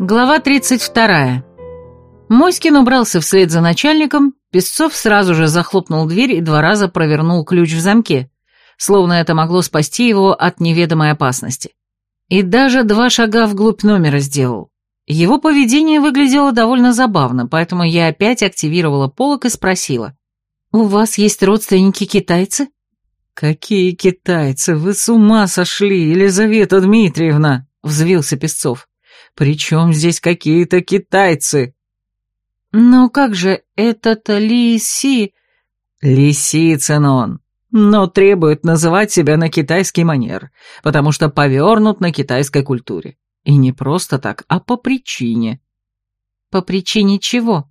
Глава 32. Моськин убрался вслед за начальником, Песцов сразу же захлопнул дверь и два раза провернул ключ в замке, словно это могло спасти его от неведомой опасности. И даже два шага вглубь номера сделал. Его поведение выглядело довольно забавно, поэтому я опять активировала полок и спросила. «У вас есть родственники-китайцы?» «Какие китайцы? Вы с ума сошли, Елизавета Дмитриевна!» — взвился Песцов. Причем здесь какие-то китайцы?» «Но как же этот Лиси...» «Лисицын он, но требует называть себя на китайский манер, потому что повернут на китайской культуре. И не просто так, а по причине». «По причине чего?»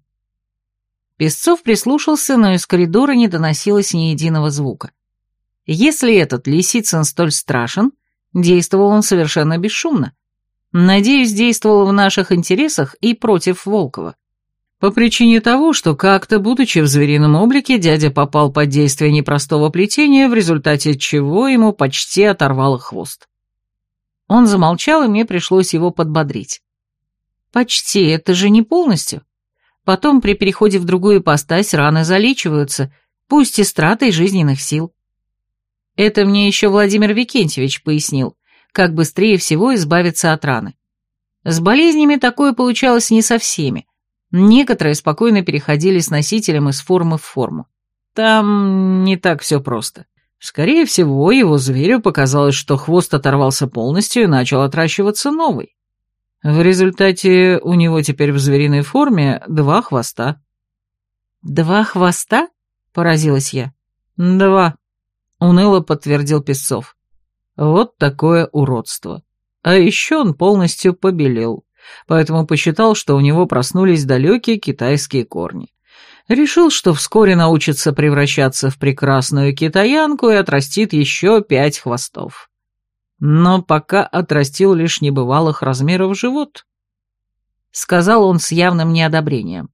Песцов прислушался, но из коридора не доносилось ни единого звука. Если этот Лисицын столь страшен, действовал он совершенно бесшумно. Надеюсь, действовал в наших интересах и против Волкова. По причине того, что как-то, будучи в зверином облике, дядя попал под действие непростого плетения, в результате чего ему почти оторвало хвост. Он замолчал, и мне пришлось его подбодрить. «Почти, это же не полностью. Потом при переходе в другую ипостась раны залечиваются, пусть и стратой жизненных сил». Это мне еще Владимир Викентьевич пояснил, как быстрее всего избавиться от раны. С болезнями такое получалось не со всеми. Некоторые спокойно переходили с носителем из формы в форму. Там не так все просто. Скорее всего, его зверю показалось, что хвост оторвался полностью и начал отращиваться новый. В результате у него теперь в звериной форме два хвоста. «Два хвоста?» — поразилась я. «Два», — уныло подтвердил Песцов. Вот такое уродство. А еще он полностью побелел, поэтому посчитал, что у него проснулись далекие китайские корни. Решил, что вскоре научится превращаться в прекрасную китаянку и отрастит еще пять хвостов. Но пока отрастил лишь небывалых размеров живот. Сказал он с явным неодобрением.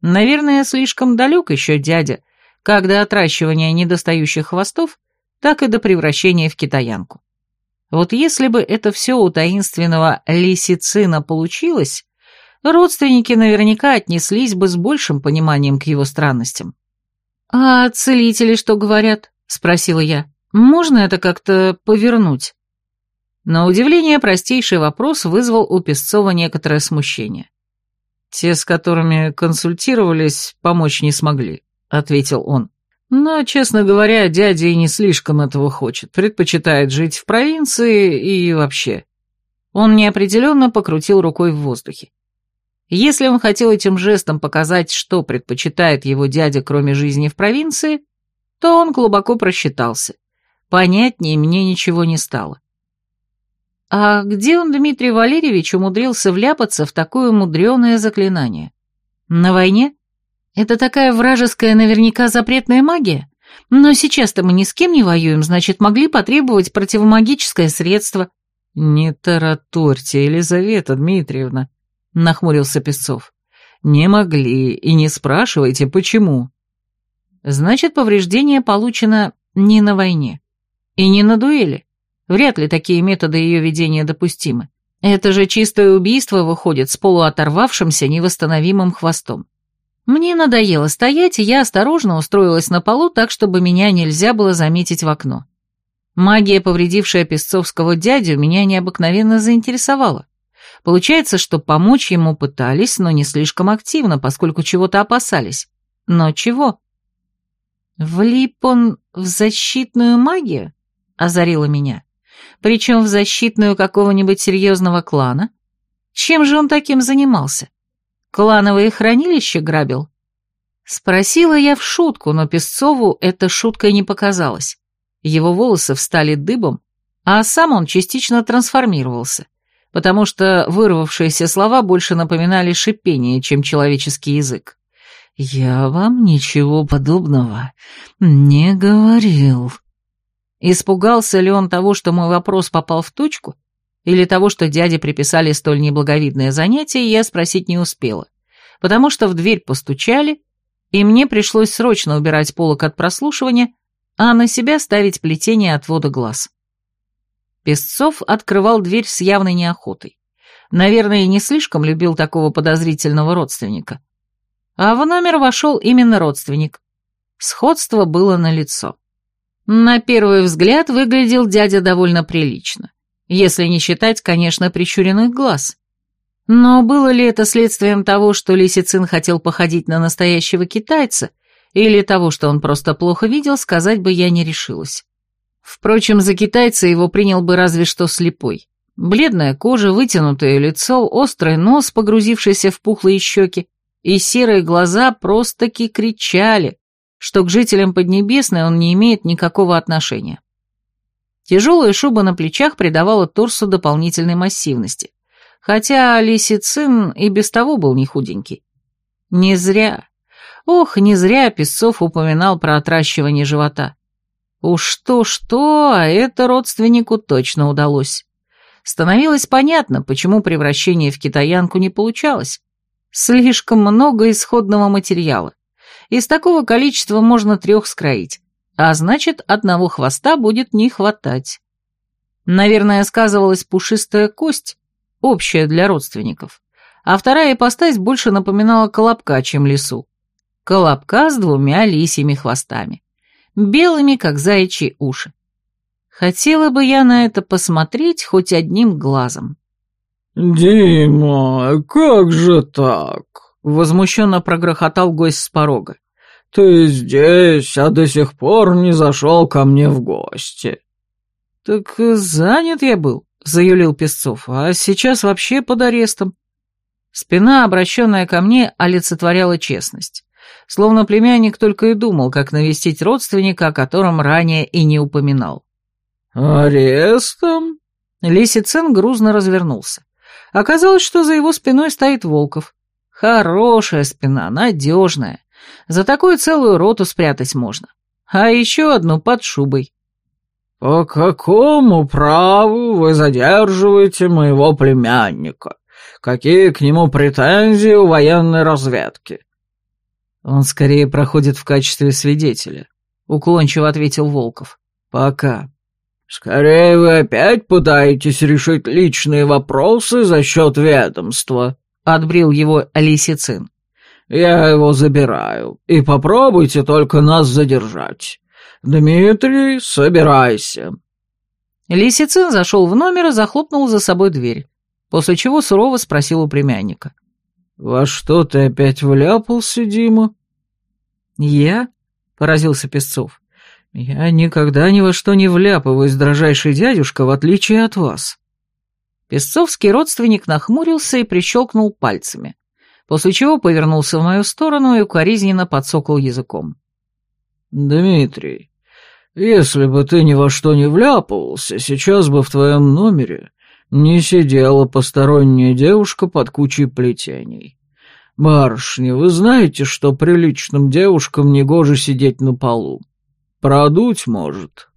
Наверное, слишком далек еще дядя, когда отращивание недостающих хвостов так и до превращения в китаянку. Вот если бы это все у таинственного лисицина получилось, родственники наверняка отнеслись бы с большим пониманием к его странностям. «А целители что говорят?» — спросила я. «Можно это как-то повернуть?» На удивление, простейший вопрос вызвал у Песцова некоторое смущение. «Те, с которыми консультировались, помочь не смогли», — ответил он. Но, честно говоря, дядя и не слишком этого хочет, предпочитает жить в провинции и вообще. Он неопределенно покрутил рукой в воздухе. Если он хотел этим жестом показать, что предпочитает его дядя, кроме жизни в провинции, то он глубоко просчитался. Понятнее мне ничего не стало. А где он, Дмитрий Валерьевич, умудрился вляпаться в такое мудреное заклинание? На войне? Это такая вражеская наверняка запретная магия? Но сейчас-то мы ни с кем не воюем, значит, могли потребовать противомагическое средство». «Не тараторьте, Елизавета Дмитриевна», — нахмурился Песцов. «Не могли, и не спрашивайте, почему». «Значит, повреждение получено не на войне. И не на дуэли. Вряд ли такие методы ее ведения допустимы. Это же чистое убийство выходит с полуоторвавшимся невосстановимым хвостом. Мне надоело стоять, и я осторожно устроилась на полу так, чтобы меня нельзя было заметить в окно. Магия, повредившая песцовского дядю, меня необыкновенно заинтересовала. Получается, что помочь ему пытались, но не слишком активно, поскольку чего-то опасались. Но чего? Влип он в защитную магию? Озарила меня. Причем в защитную какого-нибудь серьезного клана? Чем же он таким занимался? Клановые хранилища грабил? Спросила я в шутку, но Песцову эта шуткой не показалась. Его волосы встали дыбом, а сам он частично трансформировался, потому что вырвавшиеся слова больше напоминали шипение, чем человеческий язык. «Я вам ничего подобного не говорил». Испугался ли он того, что мой вопрос попал в точку, или того, что дяде приписали столь неблаговидное занятие, я спросить не успела, потому что в дверь постучали, и мне пришлось срочно убирать полок от прослушивания, а на себя ставить плетение отвода глаз. Песцов открывал дверь с явной неохотой. Наверное, не слишком любил такого подозрительного родственника. А в номер вошел именно родственник. Сходство было налицо. На первый взгляд выглядел дядя довольно прилично, если не считать, конечно, прищуренных глаз. Но было ли это следствием того, что Лисицин хотел походить на настоящего китайца, или того, что он просто плохо видел, сказать бы я не решилась. Впрочем, за китайца его принял бы разве что слепой. Бледная кожа, вытянутое лицо, острый нос, погрузившийся в пухлые щеки, и серые глаза просто-таки кричали, что к жителям Поднебесной он не имеет никакого отношения. Тяжелая шуба на плечах придавала торсу дополнительной массивности, хотя Лисицин и без того был не худенький. Не зря. Ох, не зря Песцов упоминал про отращивание живота. Уж то-что, а это родственнику точно удалось становилось понятно, почему превращение в китаянку не получалось. Слишком много исходного материала. Из такого количества можно трех скроить, а значит, одного хвоста будет не хватать. Наверное, сказывалась пушистая кость, общая для родственников, а вторая ипостась больше напоминала колобка, чем лису. Колобка с двумя лисьими хвостами, белыми, как заячьи уши. Хотела бы я на это посмотреть хоть одним глазом. «Дима, как же так?» — возмущенно прогрохотал гость с порога. «Ты здесь, а до сих пор не зашел ко мне в гости». «Так занят я был», — заявил Песцов, «а сейчас вообще под арестом». Спина, обращенная ко мне, олицетворяла честность. Словно племянник только и думал, как навестить родственника, о котором ранее и не упоминал. «Арестом?» Лисицин грузно развернулся. Оказалось, что за его спиной стоит Волков. Хорошая спина, надежная. За такую целую роту спрятать можно. А еще одну под шубой. «По какому праву вы задерживаете моего племянника? Какие к нему претензии у военной разведки?» «Он скорее проходит в качестве свидетеля», — уклончиво ответил Волков. «Пока». «Скорее вы опять пытаетесь решить личные вопросы за счет ведомства», — отбрил его Лисицин. «Я его забираю, и попробуйте только нас задержать. Дмитрий, собирайся». Лисицин зашел в номер и захлопнул за собой дверь, после чего сурово спросил у племянника. «Во что ты опять вляпался, Дима?» «Я?» — поразился Песцов. «Я никогда ни во что не вляпываюсь, дрожайший дядюшка, в отличие от вас». Песцовский родственник нахмурился и прищелкнул пальцами, после чего повернулся в мою сторону и укоризненно подсокал языком. «Дмитрий, если бы ты ни во что не вляпывался, сейчас бы в твоем номере не сидела посторонняя девушка под кучей плетений. Барышни, вы знаете, что приличным девушкам негоже сидеть на полу?» Продуть может.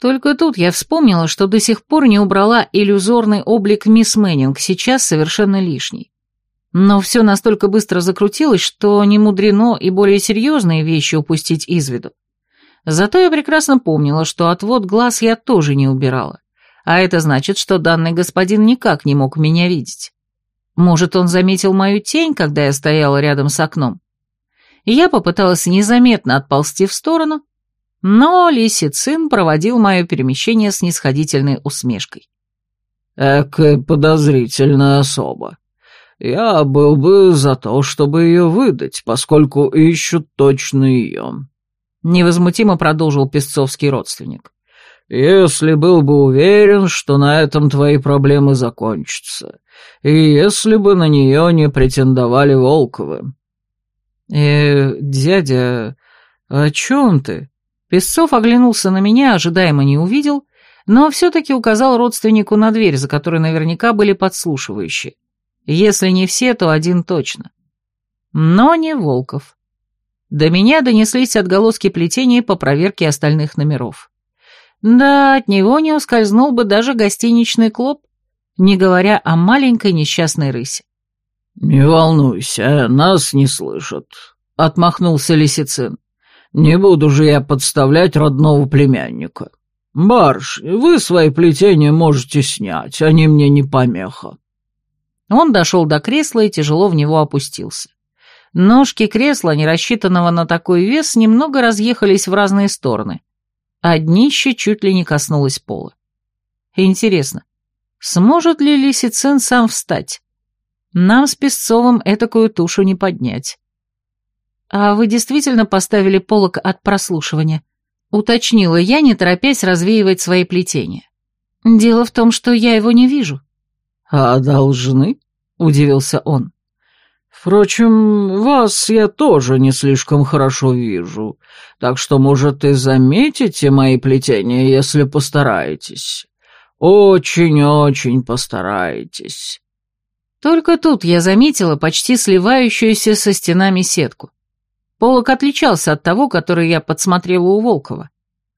Только тут я вспомнила, что до сих пор не убрала иллюзорный облик мисс Мэннинг, сейчас совершенно лишний. Но все настолько быстро закрутилось, что не мудрено и более серьезные вещи упустить из виду. Зато я прекрасно помнила, что отвод глаз я тоже не убирала. А это значит, что данный господин никак не мог меня видеть. Может, он заметил мою тень, когда я стояла рядом с окном? Я попыталась незаметно отползти в сторону, но Лисицин проводил мое перемещение с нисходительной усмешкой. «Экая подозрительная особа. Я был бы за то, чтобы ее выдать, поскольку ищут точно ее», — невозмутимо продолжил песцовский родственник. «Если был бы уверен, что на этом твои проблемы закончатся, и если бы на нее не претендовали Волковы». «Э, дядя, о чем ты?» Песцов оглянулся на меня, ожидаемо не увидел, но все-таки указал родственнику на дверь, за которой наверняка были подслушивающие. Если не все, то один точно. Но не Волков. До меня донеслись отголоски плетения по проверке остальных номеров. Да, от него не ускользнул бы даже гостиничный клоп, не говоря о маленькой несчастной рысе. «Не волнуйся, нас не слышат», — отмахнулся Лисицин. Не буду же я подставлять родного племянника. Барш, вы свои плетения можете снять, они мне не помеха. Он дошел до кресла и тяжело в него опустился. Ножки кресла, не рассчитанного на такой вес, немного разъехались в разные стороны, а днище чуть ли не коснулось пола. Интересно, сможет ли Лисицин сам встать? Нам с Песцовым этакую тушу не поднять. «А вы действительно поставили полок от прослушивания?» — уточнила я, не торопясь развеивать свои плетения. «Дело в том, что я его не вижу». «А должны?» — удивился он. «Впрочем, вас я тоже не слишком хорошо вижу, так что, может, и заметите мои плетения, если постараетесь. Очень-очень постараетесь». Только тут я заметила почти сливающуюся со стенами сетку. Полок отличался от того, который я подсмотрела у Волкова.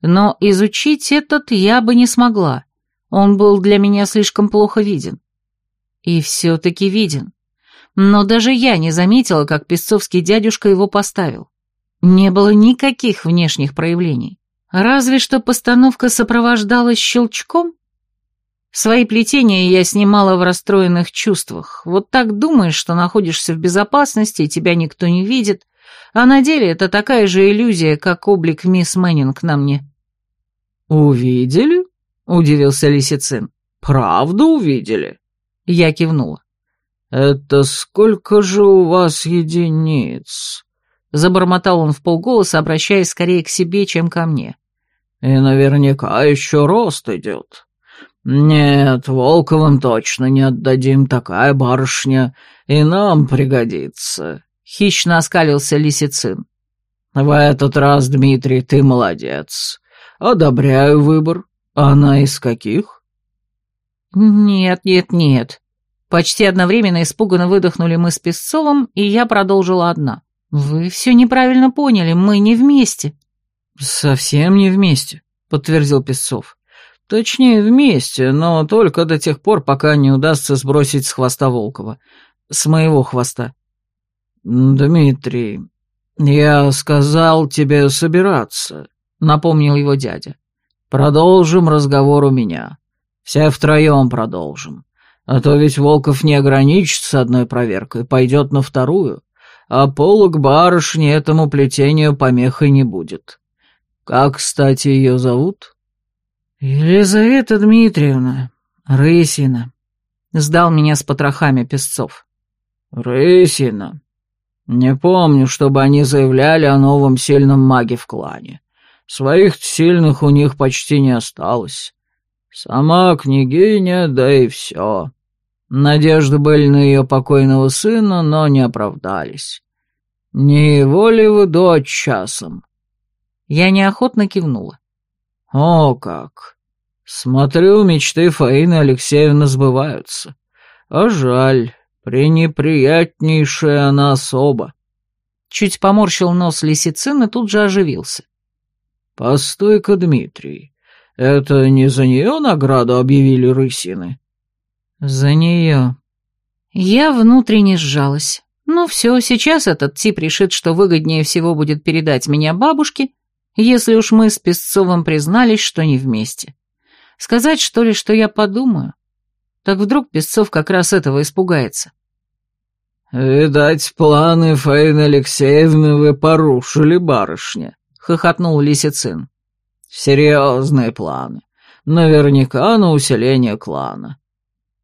Но изучить этот я бы не смогла. Он был для меня слишком плохо виден. И все-таки виден. Но даже я не заметила, как песцовский дядюшка его поставил. Не было никаких внешних проявлений. Разве что постановка сопровождалась щелчком. Свои плетения я снимала в расстроенных чувствах. Вот так думаешь, что находишься в безопасности, тебя никто не видит, а на деле это такая же иллюзия, как облик мисс Мэннинг на мне. «Увидели?» — удивился Лисицин. «Правда увидели?» Я кивнула. «Это сколько же у вас единиц?» Забормотал он в полголоса, обращаясь скорее к себе, чем ко мне. «И наверняка еще рост идет. Нет, Волковым точно не отдадим, такая барышня и нам пригодится». Хищно оскалился Лисицин. «В этот раз, Дмитрий, ты молодец. Одобряю выбор. Она из каких?» «Нет, нет, нет». Почти одновременно испуганно выдохнули мы с Песцовым, и я продолжила одна. «Вы все неправильно поняли, мы не вместе». «Совсем не вместе», — подтвердил Песцов. «Точнее, вместе, но только до тех пор, пока не удастся сбросить с хвоста Волкова. С моего хвоста». «Дмитрий, я сказал тебе собираться», — напомнил его дядя. «Продолжим разговор у меня. Все втроем продолжим. А то ведь Волков не ограничится одной проверкой, пойдет на вторую, а полок барышни этому плетению помехой не будет. Как, кстати, ее зовут?» «Елизавета Дмитриевна, Рысина», — сдал меня с потрохами Песцов. «Рысина», не помню, чтобы они заявляли о новом сильном маге в клане. Своих сильных у них почти не осталось. Сама княгиня, да и все. Надежды были на ее покойного сына, но не оправдались. Не его ли вы дочь часом? Я неохотно кивнула. О, как! Смотрю, мечты Фаины Алексеевны сбываются. А жаль. «Пренеприятнейшая она особа». Чуть поморщил нос лисицин и тут же оживился. «Постой-ка, Дмитрий, это не за нее награду объявили рысины?» «За нее». Я внутренне сжалась. Ну все, сейчас этот тип решит, что выгоднее всего будет передать меня бабушке, если уж мы с Песцовым признались, что не вместе. Сказать, что ли, что я подумаю? Так вдруг Песцов как раз этого испугается. «Видать, планы Фаины Алексеевны вы порушили, барышня», — хохотнул Лисицин. «Серьезные планы. Наверняка на усиление клана.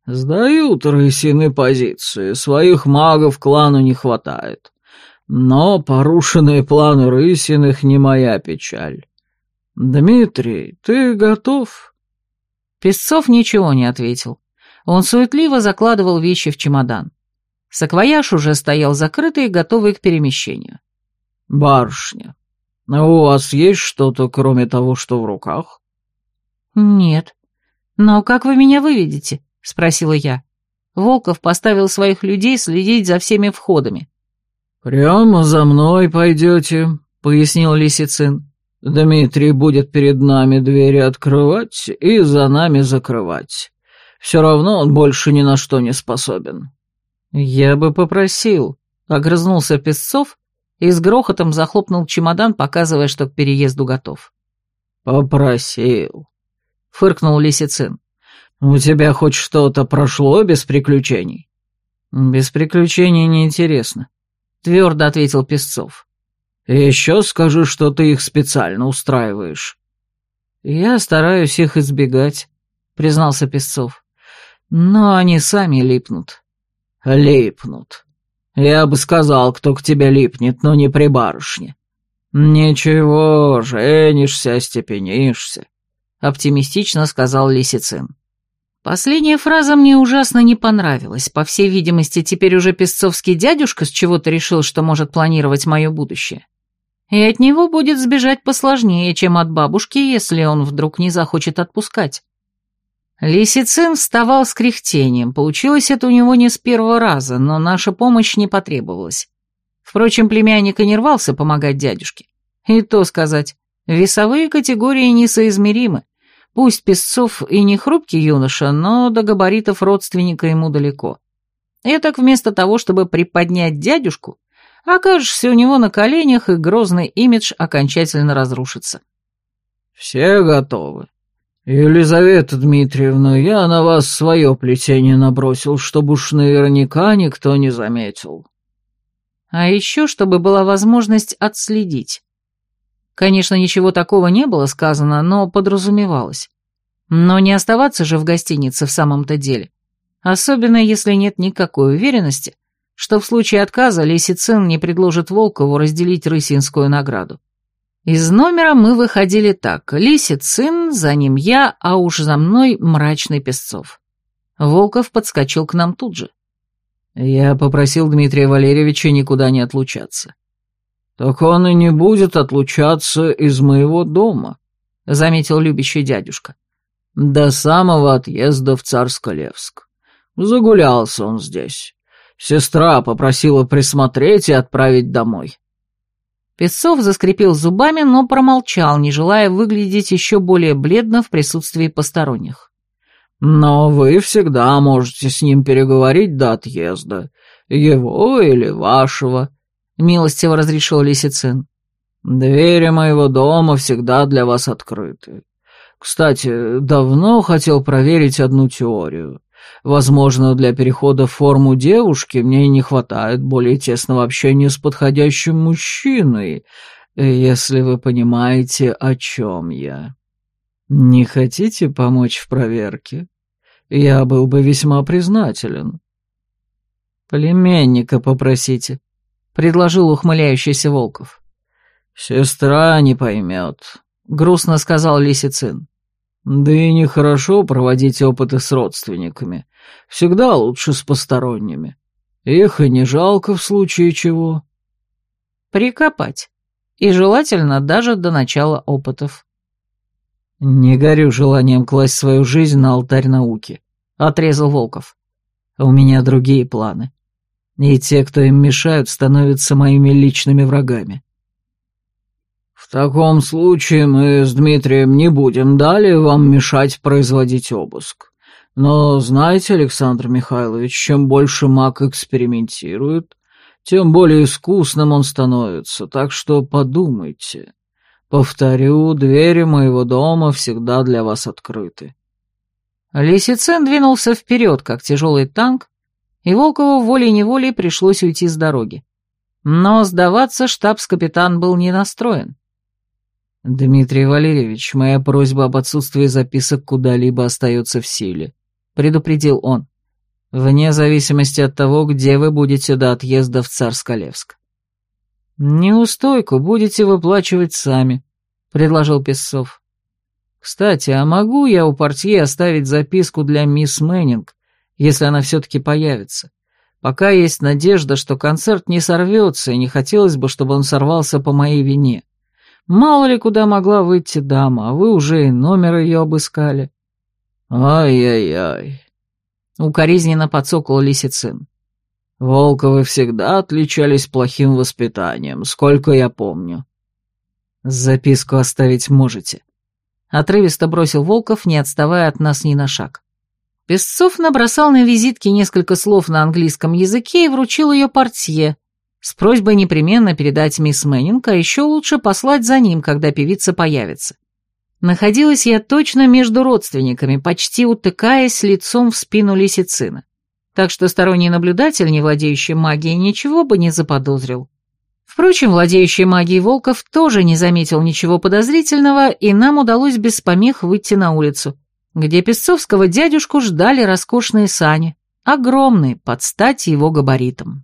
Сдают рысины позиции, своих магов клану не хватает. Но порушенные планы рысиных не моя печаль. Дмитрий, ты готов?» Песцов ничего не ответил. Он суетливо закладывал вещи в чемодан. Саквояж уже стоял закрытый, готовый к перемещению. «Барышня, у вас есть что-то, кроме того, что в руках?» «Нет. Но как вы меня выведете?» — спросила я. Волков поставил своих людей следить за всеми входами. «Прямо за мной пойдете», — пояснил Лисицин. «Дмитрий будет перед нами двери открывать и за нами закрывать. Все равно он больше ни на что не способен. «Я бы попросил», — огрызнулся Песцов и с грохотом захлопнул чемодан, показывая, что к переезду готов. «Попросил», — фыркнул Лисицин. «У тебя хоть что-то прошло без приключений?» «Без приключений неинтересно», — твердо ответил Песцов. «Еще скажи, что ты их специально устраиваешь». «Я стараюсь их избегать», — признался Песцов. «Но они сами липнут». «Липнут. Я бы сказал, кто к тебе липнет, но не при барышне». «Ничего, женишься, остепенишься», — оптимистично сказал Лисицин. Последняя фраза мне ужасно не понравилась. По всей видимости, теперь уже песцовский дядюшка с чего-то решил, что может планировать мое будущее. И от него будет сбежать посложнее, чем от бабушки, если он вдруг не захочет отпускать. Лисицин вставал с кряхтением. Получилось это у него не с первого раза, но наша помощь не потребовалась. Впрочем, племянник и не рвался помогать дядюшке. И то сказать, весовые категории несоизмеримы. Пусть Песцов и не хрупкий юноша, но до габаритов родственника ему далеко. И так вместо того, чтобы приподнять дядюшку, окажешься у него на коленях, и грозный имидж окончательно разрушится. «Все готовы. Елизавета Дмитриевна, я на вас свое плетение набросил, чтобы уж наверняка никто не заметил». А еще, чтобы была возможность отследить. Конечно, ничего такого не было сказано, но подразумевалось. Но не оставаться же в гостинице в самом-то деле. Особенно, если нет никакой уверенности, что в случае отказа Лисицин не предложит Волкову разделить рысинскую награду. Из номера мы выходили так. Лисицин, за ним я, а уж за мной мрачный Песцов. Волков подскочил к нам тут же. Я попросил Дмитрия Валерьевича никуда не отлучаться. «Так он и не будет отлучаться из моего дома», — заметил любящий дядюшка. «До самого отъезда в Царско-Левск. Загулялся он здесь. Сестра попросила присмотреть и отправить домой». Песцов заскрипел зубами, но промолчал, не желая выглядеть еще более бледно в присутствии посторонних. «Но вы всегда можете с ним переговорить до отъезда, его или вашего», — милостиво разрешил Лисицин. «Двери моего дома всегда для вас открыты. Кстати, давно хотел проверить одну теорию. Возможно, для перехода в форму девушки мне не хватает более тесного общения с подходящим мужчиной, если вы понимаете, о чем я. Не хотите помочь в проверке? Я был бы весьма признателен». «Племянника попросите», — предложил ухмыляющийся Волков. «Сестра не поймет», — грустно сказал Лисицин. «Да и нехорошо проводить опыты с родственниками. Всегда лучше с посторонними. Их и не жалко в случае чего». «Прикопать. И желательно даже до начала опытов». «Не горю желанием класть свою жизнь на алтарь науки», — отрезал Волков. «У меня другие планы и те, кто им мешают, становятся моими личными врагами. В таком случае мы с Дмитрием не будем далее вам мешать производить обыск. Но знаете, Александр Михайлович, чем больше маг экспериментирует, тем более искусным он становится, так что подумайте. Повторю, двери моего дома всегда для вас открыты. Лисицин двинулся вперед, как тяжелый танк, и Волкову волей-неволей пришлось уйти с дороги. Но сдаваться штабс-капитан был не настроен. «Дмитрий Валерьевич, моя просьба об отсутствии записок куда-либо остается в силе», — предупредил он, «вне зависимости от того, где вы будете до отъезда в Царсколевск». «Неустойку будете выплачивать сами», — предложил Песцов. «Кстати, а могу я у портье оставить записку для мисс Мэннинг, если она все-таки появится. Пока есть надежда, что концерт не сорвется, и не хотелось бы, чтобы он сорвался по моей вине. Мало ли куда могла выйти дама, а вы уже и номер ее обыскали. Ай-яй-яй. Укоризненно подсокол Лисицин. Волковы всегда отличались плохим воспитанием, сколько я помню. Записку оставить можете. Отрывисто бросил Волков, не отставая от нас ни на шаг. Песцов набросал на визитке несколько слов на английском языке и вручил ее портье, с просьбой непременно передать мисс Мэннинг, а еще лучше послать за ним, когда певица появится. Находилась я точно между родственниками, почти утыкаясь лицом в спину лисицина. так что сторонний наблюдатель, не владеющий магией, ничего бы не заподозрил. Впрочем, владеющий магией Волков тоже не заметил ничего подозрительного, и нам удалось без помех выйти на улицу, где песцовского дядюшку ждали роскошные сани, огромные, под стать его габаритам.